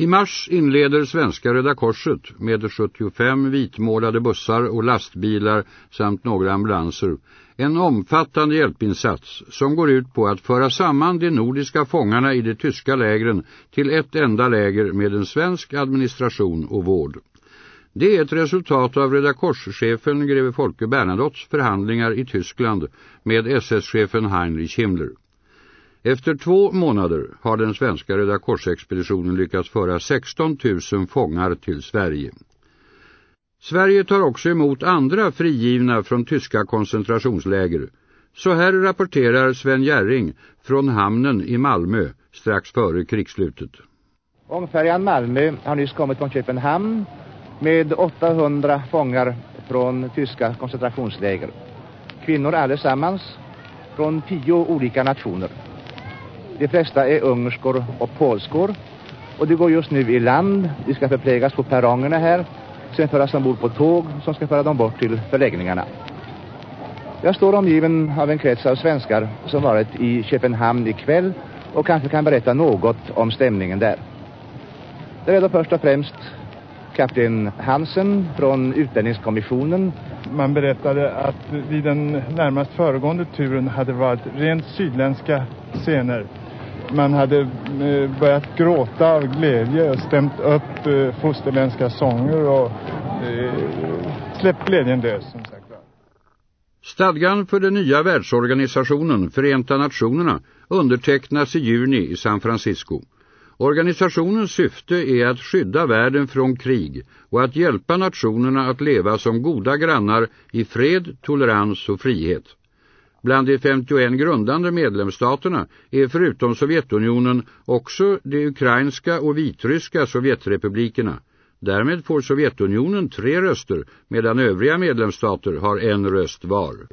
I mars inleder Svenska Röda Korset med 75 vitmålade bussar och lastbilar samt några ambulanser en omfattande hjälpinsats som går ut på att föra samman de nordiska fångarna i de tyska lägren till ett enda läger med en svensk administration och vård. Det är ett resultat av Röda Korschefen greve Folke Bernadottes förhandlingar i Tyskland med SS-chefen Heinrich Himmler. Efter två månader har den svenska Röda Korsexpeditionen lyckats föra 16 000 fångar till Sverige. Sverige tar också emot andra frigivna från tyska koncentrationsläger. Så här rapporterar Sven Järring från hamnen i Malmö strax före krigsslutet. Ångfärjan Malmö har nyss kommit från Köpenhamn med 800 fångar från tyska koncentrationsläger. Kvinnor allesammans från tio olika nationer. De flesta är ungerskor och polskor och det går just nu i land. De ska förplägas på perrongerna här, sen föras ombord på tåg som ska föra dem bort till förläggningarna. Jag står omgiven av en krets av svenskar som varit i Köpenhamn ikväll och kanske kan berätta något om stämningen där. Det är då först och främst kapten Hansen från utlänningskommissionen. Man berättade att vid den närmast föregående turen hade varit rent sydländska scener. Man hade eh, börjat gråta av glädje och stämt upp eh, fosterländska sånger och eh, släppt glädjen lös som sagt. Stadgan för den nya världsorganisationen Förenta Nationerna undertecknas i juni i San Francisco. Organisationens syfte är att skydda världen från krig och att hjälpa nationerna att leva som goda grannar i fred, tolerans och frihet. Bland de 51 grundande medlemsstaterna är förutom Sovjetunionen också de ukrainska och vitryska sovjetrepublikerna. Därmed får Sovjetunionen tre röster medan övriga medlemsstater har en röst var.